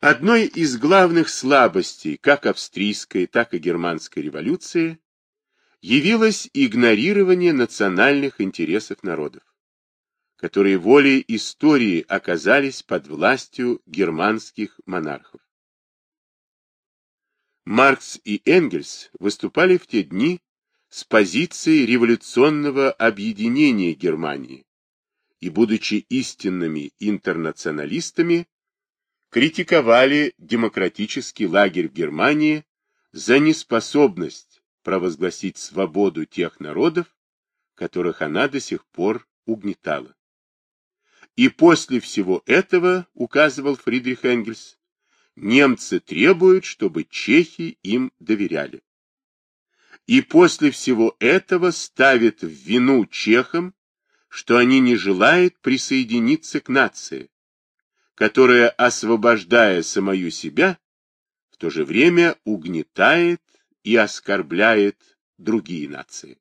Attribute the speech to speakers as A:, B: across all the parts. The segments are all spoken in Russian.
A: Одной из главных слабостей как австрийской, так и германской революции явилось игнорирование национальных интересов народов, которые волей истории оказались под властью германских монархов. Маркс и Энгельс выступали в те дни с позиции революционного объединения Германии и, будучи истинными интернационалистами, критиковали демократический лагерь в Германии за неспособность провозгласить свободу тех народов, которых она до сих пор угнетала. И после всего этого, указывал Фридрих Энгельс, немцы требуют, чтобы чехи им доверяли. И после всего этого ставят в вину чехам, что они не желают присоединиться к нации, которая, освобождая самую себя, в то же время угнетает и оскорбляет другие нации.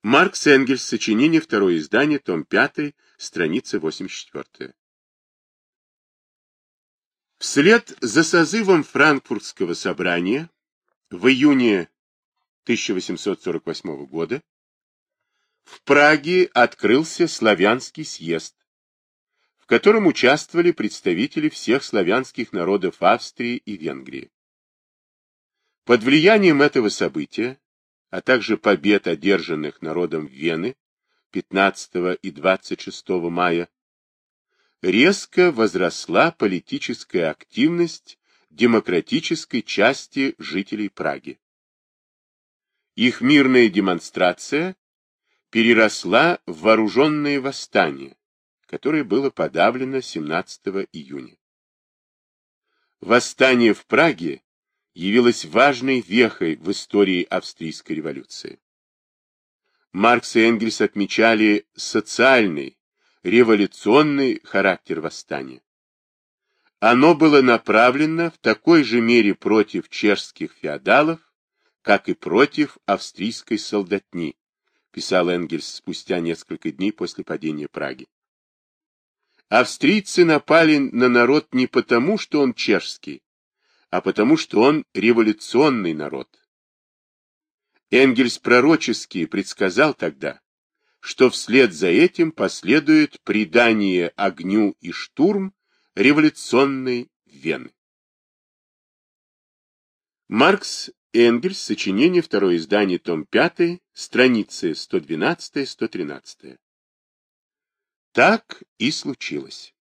A: Маркс Энгельс, сочинение, второе издание, том 5, страница 84. Вслед за созывом Франкфуртского собрания в июне 1848 года в Праге открылся славянский съезд, в котором участвовали представители всех славянских народов Австрии и Венгрии. Под влиянием этого события, а также побед, одержанных народом Вены 15 и 26 мая, резко возросла политическая активность демократической части жителей Праги. Их мирная демонстрация переросла в вооруженное восстание, которое было подавлено 17 июня. Восстание в Праге явилось важной вехой в истории австрийской революции. Маркс и Энгельс отмечали социальный, революционный характер восстания. Оно было направлено в такой же мере против чешских феодалов, как и против австрийской солдатни, писал Энгельс спустя несколько дней после падения Праги. Австрийцы напали на народ не потому, что он чешский, а потому, что он революционный народ. Энгельс пророчески предсказал тогда, что вслед за этим последует предание огню и штурм революционной Вены. Маркс Энгельс, сочинение, второе издание, том 5, страницы 112-113. Так и случилось.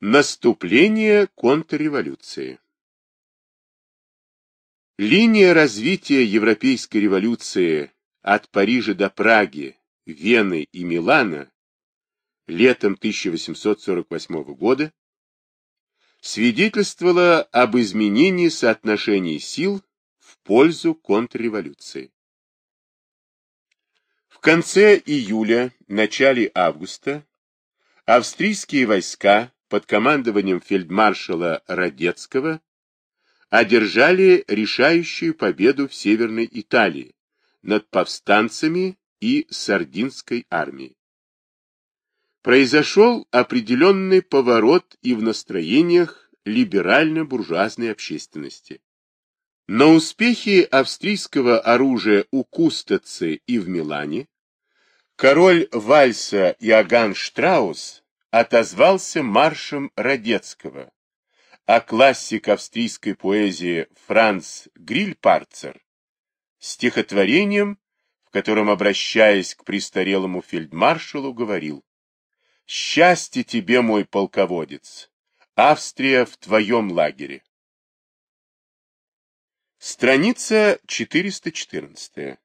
A: Наступление контрреволюции Линия развития европейской революции от Парижа до Праги, Вены и Милана летом 1848 года свидетельствовала об изменении соотношений сил в пользу контрреволюции конце июля, начале августа австрийские войска под командованием фельдмаршала Радецкого одержали решающую победу в Северной Италии над повстанцами и Сардинской армией. Произошел определенный поворот и в настроениях либерально-буржуазной общественности. На успехи австрийского оружия у Кустацы и в Милане Король вальса Иоганн Штраус отозвался маршем Радецкого, а классик австрийской поэзии Франц Грильпарцер стихотворением, в котором, обращаясь к престарелому фельдмаршалу, говорил «Счастье тебе, мой полководец! Австрия в твоем лагере!» Страница 414.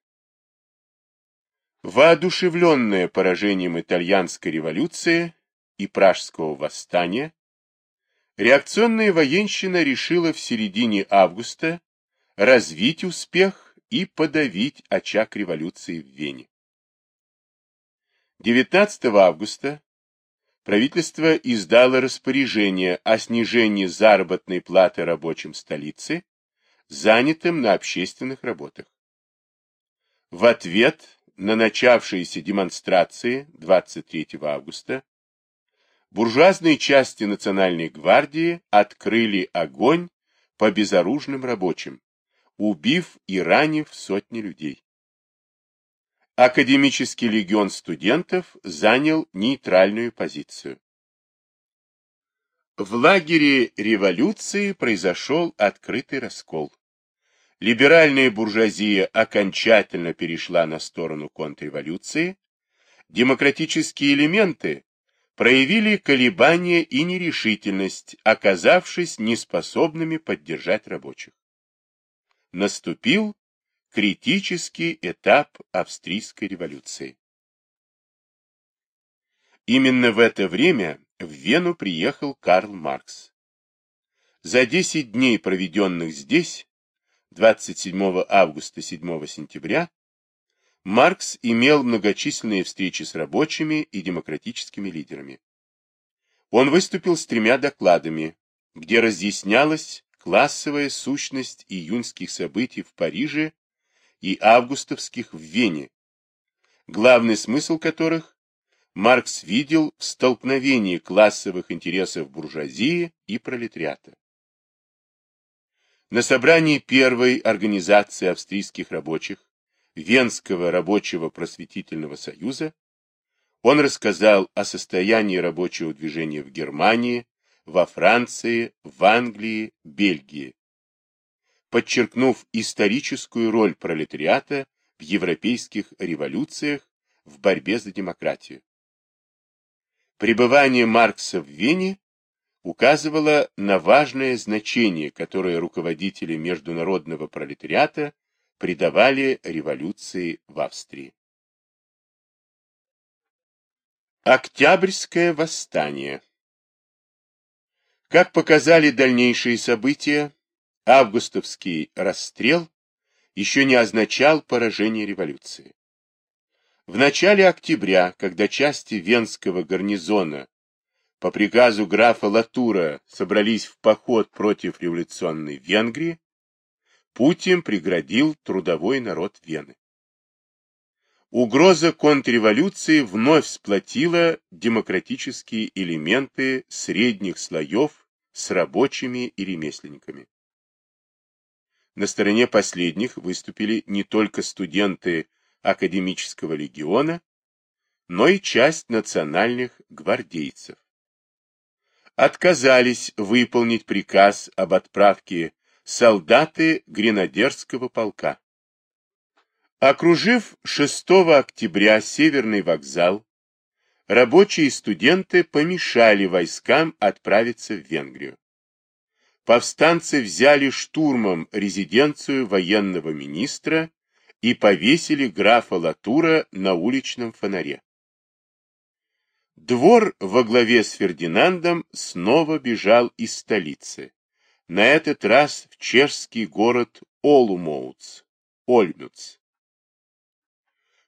A: Воодушевленная поражением итальянской революции и пражского восстания, реакционная военщина решила в середине августа развить успех и подавить очаг революции в Вене. 19 августа правительство издало распоряжение о снижении заработной платы рабочим столицы, занятым на общественных работах. В ответ на начавшиеся демонстрации 23 августа буржуазные части Национальной гвардии открыли огонь по безоружным рабочим, убив и ранив сотни людей. Академический легион студентов занял нейтральную позицию. В лагере революции произошел открытый раскол. Либеральная буржуазия окончательно перешла на сторону контрреволюции, демократические элементы проявили колебания и нерешительность, оказавшись неспособными поддержать рабочих. Наступил критический этап австрийской революции. Именно в это время в Вену приехал Карл Маркс. За 10 дней, проведенных здесь, 27 августа 7 сентября, Маркс имел многочисленные встречи с рабочими и демократическими лидерами. Он выступил с тремя докладами, где разъяснялась классовая сущность июньских событий в Париже и августовских в Вене, главный смысл которых Маркс видел в столкновении классовых интересов буржуазии и пролетариата. На собрании первой организации австрийских рабочих, Венского рабочего просветительного союза, он рассказал о состоянии рабочего движения в Германии, во Франции, в Англии, Бельгии, подчеркнув историческую роль пролетариата в европейских революциях в борьбе за демократию. Пребывание Маркса в Вене указывало на важное значение, которое руководители международного пролетариата придавали революции в Австрии. Октябрьское восстание Как показали дальнейшие события, августовский расстрел еще не означал поражение революции. В начале октября, когда части Венского гарнизона по приказу графа Латура собрались в поход против революционной Венгрии, Путин преградил трудовой народ Вены. Угроза контрреволюции вновь сплотила демократические элементы средних слоев с рабочими и ремесленниками. На стороне последних выступили не только студенты Академического легиона, но и часть национальных гвардейцев. Отказались выполнить приказ об отправке солдаты гренадерского полка. Окружив 6 октября Северный вокзал, рабочие и студенты помешали войскам отправиться в Венгрию. Повстанцы взяли штурмом резиденцию военного министра и повесили графа Латура на уличном фонаре. Двор во главе с Фердинандом снова бежал из столицы, на этот раз в чешский город Олумоуц, Ольмюц.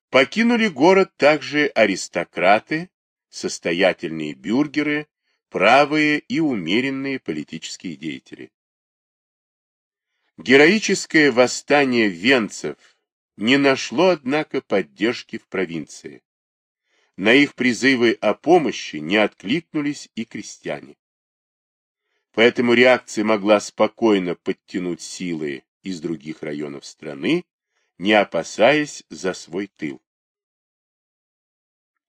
A: Покинули город также аристократы, состоятельные бюргеры, правые и умеренные политические деятели. Героическое восстание венцев не нашло, однако, поддержки в провинции. На их призывы о помощи не откликнулись и крестьяне. Поэтому реакция могла спокойно подтянуть силы из других районов страны, не опасаясь за свой тыл.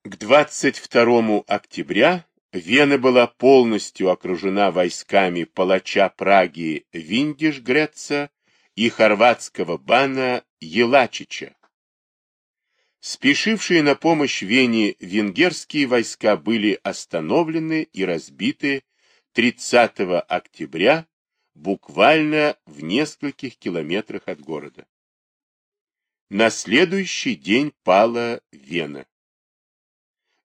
A: К 22 октября Вена была полностью окружена войсками палача Праги Виндиш-Греца и хорватского бана Елачича. Спешившие на помощь Вене венгерские войска были остановлены и разбиты 30 октября буквально в нескольких километрах от города. На следующий день пала Вена.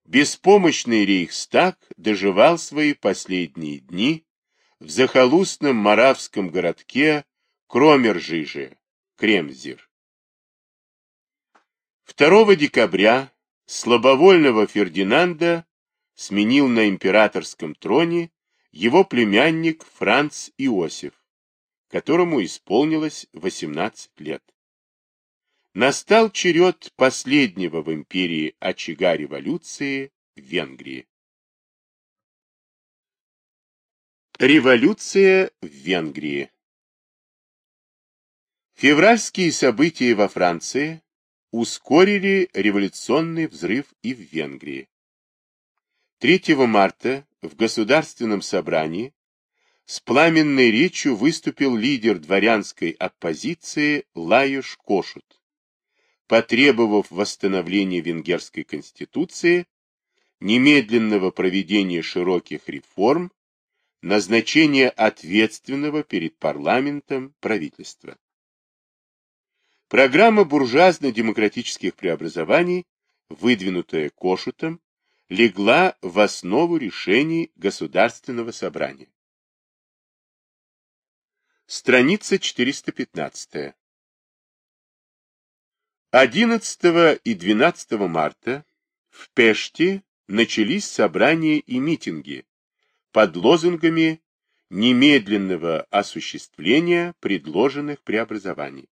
A: Беспомощный Рейхстаг доживал свои последние дни в захолустном маравском городке Кромержиже, Кремзир. 2 декабря слабовольного Фердинанда сменил на императорском троне его племянник Франц Иосиф, которому исполнилось 18 лет. Настал черед последнего в империи очага революции в Венгрии. Революция в Венгрии Февральские события во Франции ускорили революционный взрыв и в Венгрии. 3 марта в Государственном собрании с пламенной речью выступил лидер дворянской оппозиции Лайош Кошут, потребовав восстановления венгерской конституции, немедленного проведения широких реформ, назначения ответственного перед парламентом правительства. Программа буржуазно-демократических преобразований, выдвинутая Кошутом, легла в основу решений Государственного собрания. Страница 415. 11 и 12 марта в Пеште начались собрания и митинги под лозунгами немедленного осуществления предложенных преобразований.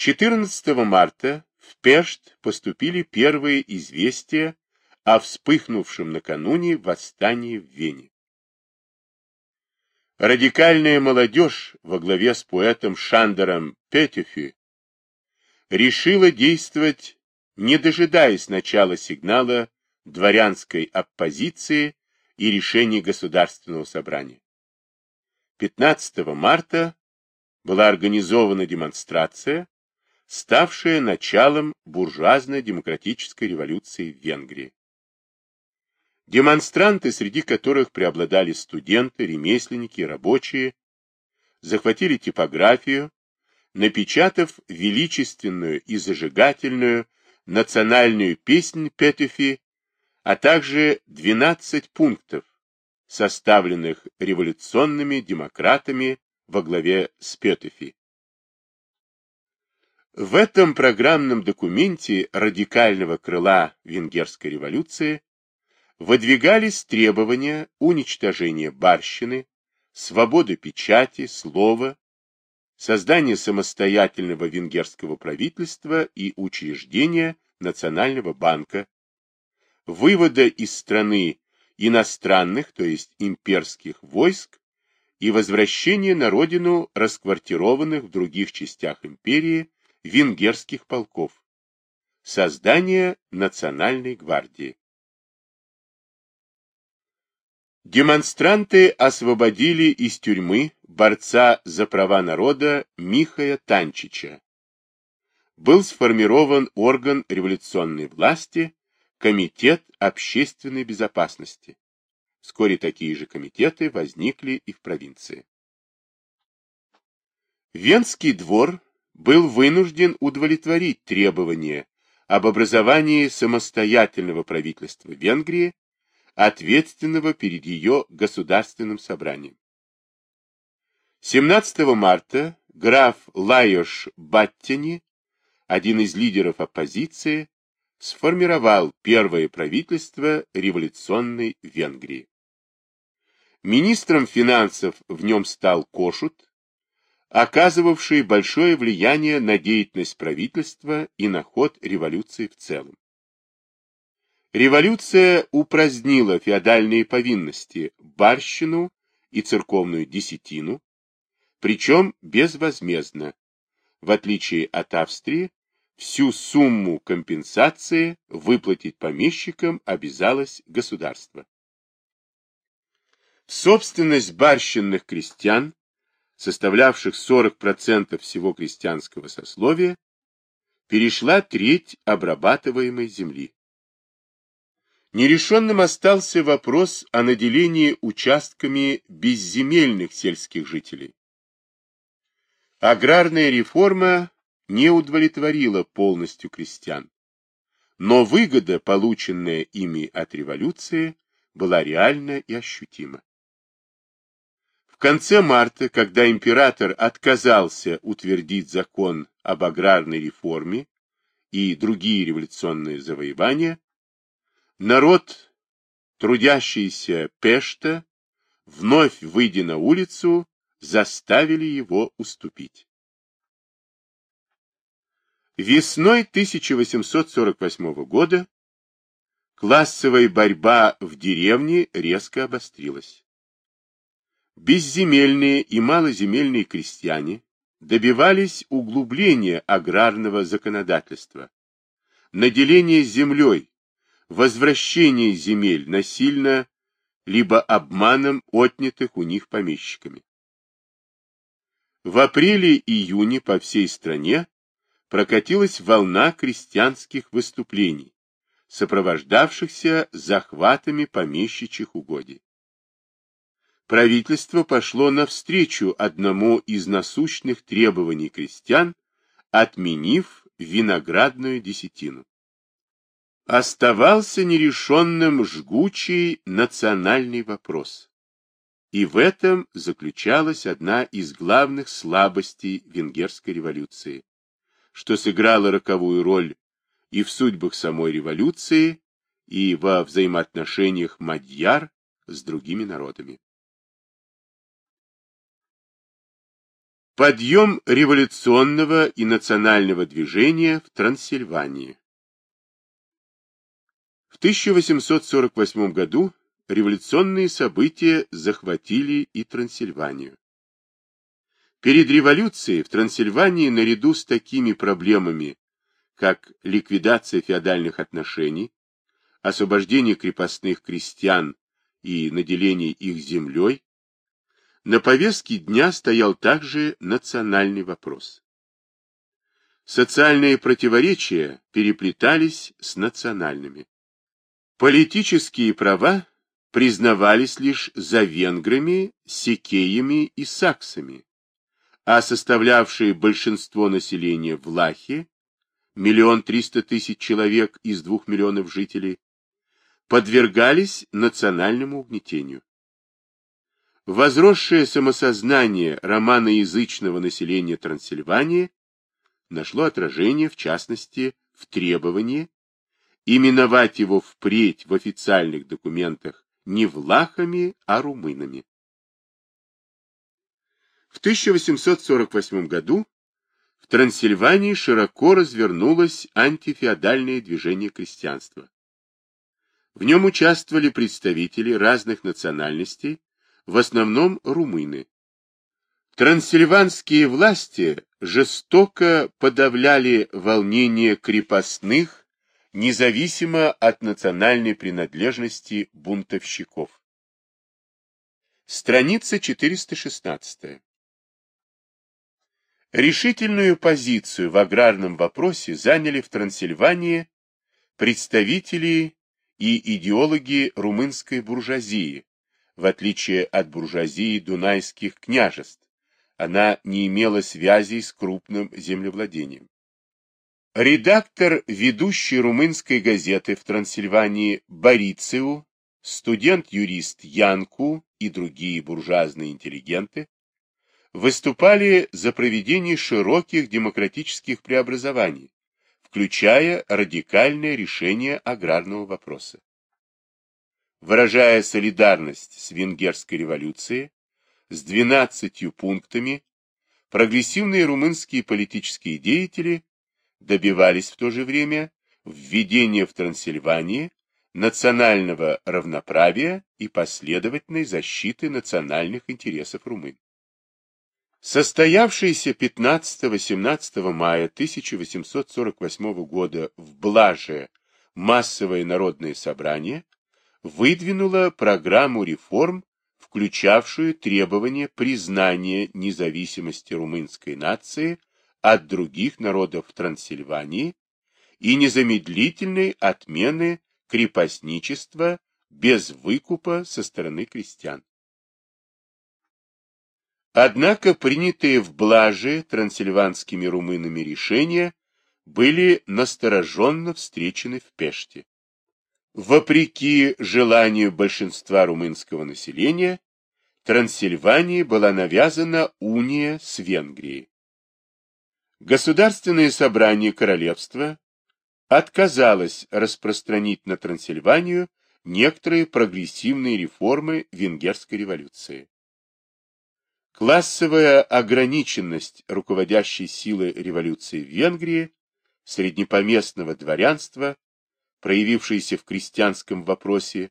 A: 14 марта в Пешт поступили первые известия о вспыхнувшем накануне восстании в Вене. Радикальная молодежь во главе с поэтом Шандером Петюфи решила действовать, не дожидаясь начала сигнала дворянской оппозиции и решений Государственного собрания. 15 марта была организована демонстрация, ставшая началом буржуазно-демократической революции в Венгрии. Демонстранты, среди которых преобладали студенты, ремесленники, рабочие, захватили типографию, напечатав величественную и зажигательную национальную песнь Петефи, а также 12 пунктов, составленных революционными демократами во главе с Петефи. В этом программном документе радикального крыла венгерской революции выдвигались требования уничтожения барщины, свободы печати, слова, создания самостоятельного венгерского правительства и учреждения Национального банка, вывода из страны иностранных, то есть имперских войск и возвращения на родину расквартированных в других частях империи венгерских полков. Создание Национальной гвардии. Демонстранты освободили из тюрьмы борца за права народа Михая Танчича. Был сформирован орган революционной власти Комитет общественной безопасности. Вскоре такие же комитеты возникли и в провинции. Венский двор был вынужден удовлетворить требования об образовании самостоятельного правительства Венгрии, ответственного перед ее государственным собранием. 17 марта граф Лайош Баттини, один из лидеров оппозиции, сформировал первое правительство революционной Венгрии. Министром финансов в нем стал Кошут, оказывавший большое влияние на деятельность правительства и на ход революции в целом. Революция упразднила феодальные повинности, барщину и церковную десятину, причем безвозмездно. В отличие от Австрии, всю сумму компенсации выплатить помещикам обязалось государство. Собственность барщинных крестьян составлявших 40% всего крестьянского сословия, перешла треть обрабатываемой земли. Нерешенным остался вопрос о наделении участками безземельных сельских жителей. Аграрная реформа не удовлетворила полностью крестьян, но выгода, полученная ими от революции, была реальна и ощутима конце марта, когда император отказался утвердить закон об аграрной реформе и другие революционные завоевания, народ, трудящийся Пешта, вновь выйдя на улицу, заставили его уступить. Весной 1848 года классовая борьба в деревне резко обострилась. Безземельные и малоземельные крестьяне добивались углубления аграрного законодательства, наделения землей, возвращения земель насильно либо обманом отнятых у них помещиками. В апреле-июне по всей стране прокатилась волна крестьянских выступлений, сопровождавшихся захватами помещичьих угодий. Правительство пошло навстречу одному из насущных требований крестьян, отменив виноградную десятину. Оставался нерешенным жгучий национальный вопрос. И в этом заключалась одна из главных слабостей венгерской революции, что сыграло роковую роль и в судьбах самой революции, и во взаимоотношениях мадьяр с другими народами. Подъем революционного и национального движения в Трансильвании 1848 году революционные события захватили и Трансильванию. Перед революцией в Трансильвании наряду с такими проблемами, как ликвидация феодальных отношений, освобождение крепостных крестьян и наделение их землей, на повестке дня стоял также национальный вопрос. Социальные противоречия переплетались с национальными. Политические права признавались лишь за венграми, секеями и саксами, а составлявшие большинство населения влахи, миллион триста тысяч человек из двух миллионов жителей, подвергались национальному угнетению. Возросшее самосознание романоязычного населения Трансильвании нашло отражение, в частности, в требовании именовать его впредь в официальных документах не влахами, а румынами. В 1848 году в Трансильвании широко развернулось антифеодальное движение крестьянства. В нем участвовали представители разных национальностей, в основном румыны. Трансильванские власти жестоко подавляли волнения крепостных независимо от национальной принадлежности бунтовщиков. Страница 416. Решительную позицию в аграрном вопросе заняли в Трансильвании представители и идеологи румынской буржуазии, в отличие от буржуазии дунайских княжеств. Она не имела связей с крупным землевладением. Редактор ведущей румынской газеты в Трансильвании Борициу, студент-юрист Янку и другие буржуазные интеллигенты выступали за проведение широких демократических преобразований, включая радикальное решение аграрного вопроса. Выражая солидарность с венгерской революцией, с 12 пунктами, прогрессивные румынские политические деятели добивались в то же время введения в Трансильвании национального равноправия и последовательной защиты национальных интересов румын. Состоявшееся 15-18 мая 1848 года в Блаже массовое народное собрание выдвинуло программу реформ, включавшую требование признания независимости румынской нации от других народов Трансильвании и незамедлительной отмены крепостничества без выкупа со стороны крестьян. Однако принятые в Блаже трансильванскими румынами решения были настороженно встречены в Пеште. Вопреки желанию большинства румынского населения, Трансильвании была навязана уния с Венгрией. Государственное собрание королевства отказалось распространить на Трансильванию некоторые прогрессивные реформы венгерской революции. Классовая ограниченность руководящей силы революции в Венгрии, среднепоместного дворянства, проявившаяся в крестьянском вопросе,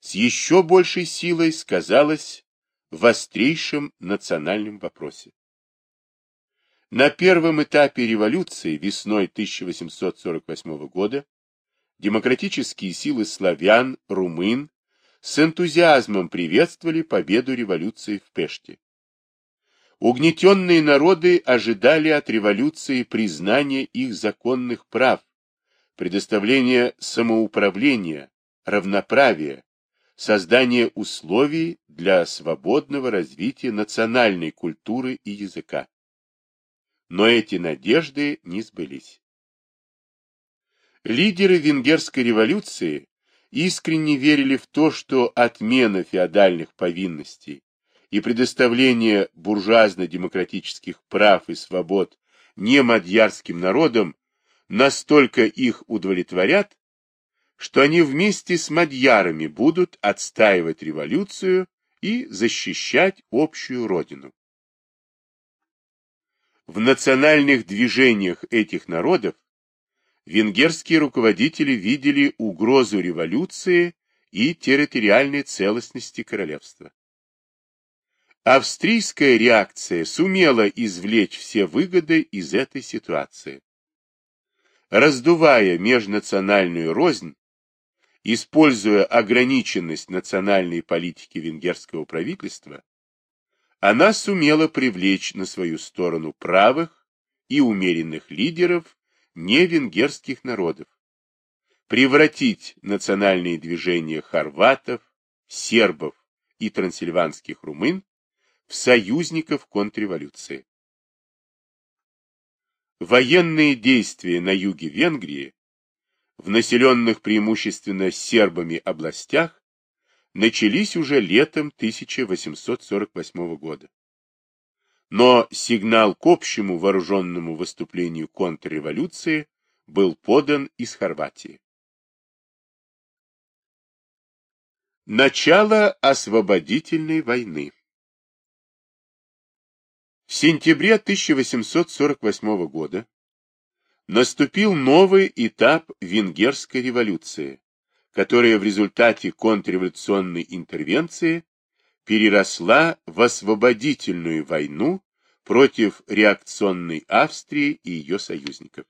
A: с еще большей силой сказалась в острейшем национальном вопросе. На первом этапе революции весной 1848 года демократические силы славян, румын с энтузиазмом приветствовали победу революции в Пеште. Угнетенные народы ожидали от революции признания их законных прав, предоставления самоуправления, равноправия, создания условий для свободного развития национальной культуры и языка. Но эти надежды не сбылись. Лидеры венгерской революции искренне верили в то, что отмена феодальных повинностей и предоставление буржуазно-демократических прав и свобод не мадьярским народам настолько их удовлетворят, что они вместе с мадьярами будут отстаивать революцию и защищать общую родину. В национальных движениях этих народов венгерские руководители видели угрозу революции и территориальной целостности королевства. Австрийская реакция сумела извлечь все выгоды из этой ситуации. Раздувая межнациональную рознь, используя ограниченность национальной политики венгерского правительства, она сумела привлечь на свою сторону правых и умеренных лидеров невенгерских народов, превратить национальные движения хорватов, сербов и трансильванских румын в союзников контрреволюции. Военные действия на юге Венгрии, в населенных преимущественно сербами областях, начались уже летом 1848 года. Но сигнал к общему вооруженному выступлению контрреволюции был подан из Хорватии. Начало освободительной войны в сентябре 1848 года наступил новый этап венгерской революции, которая в результате контрреволюционной интервенции переросла в освободительную войну против реакционной Австрии и ее союзников.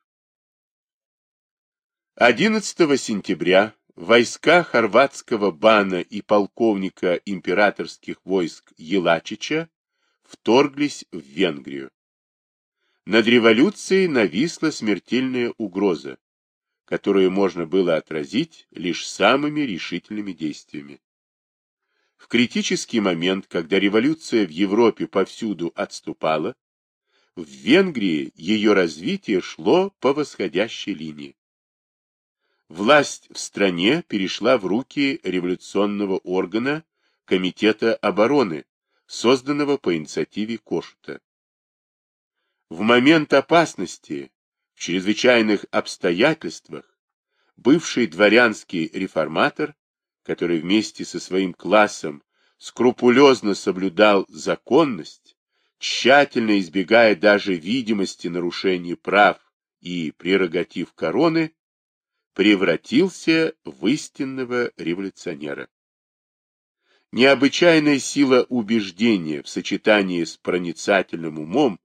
A: 11 сентября войска хорватского бана и полковника императорских войск Елачича вторглись в Венгрию. Над революцией нависла смертельная угроза, которую можно было отразить лишь самыми решительными действиями. В критический момент, когда революция в Европе повсюду отступала, в Венгрии ее развитие шло по восходящей линии. Власть в стране перешла в руки революционного органа Комитета обороны, созданного по инициативе Кошута. В момент опасности, в чрезвычайных обстоятельствах, бывший дворянский реформатор, который вместе со своим классом скрупулезно соблюдал законность, тщательно избегая даже видимости нарушений прав и прерогатив короны, превратился в истинного революционера. Необычайная сила убеждения в сочетании с проницательным умом,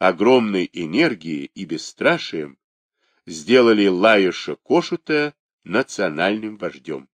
A: огромной энергией и бесстрашием сделали Лаиша Кошута национальным вождем.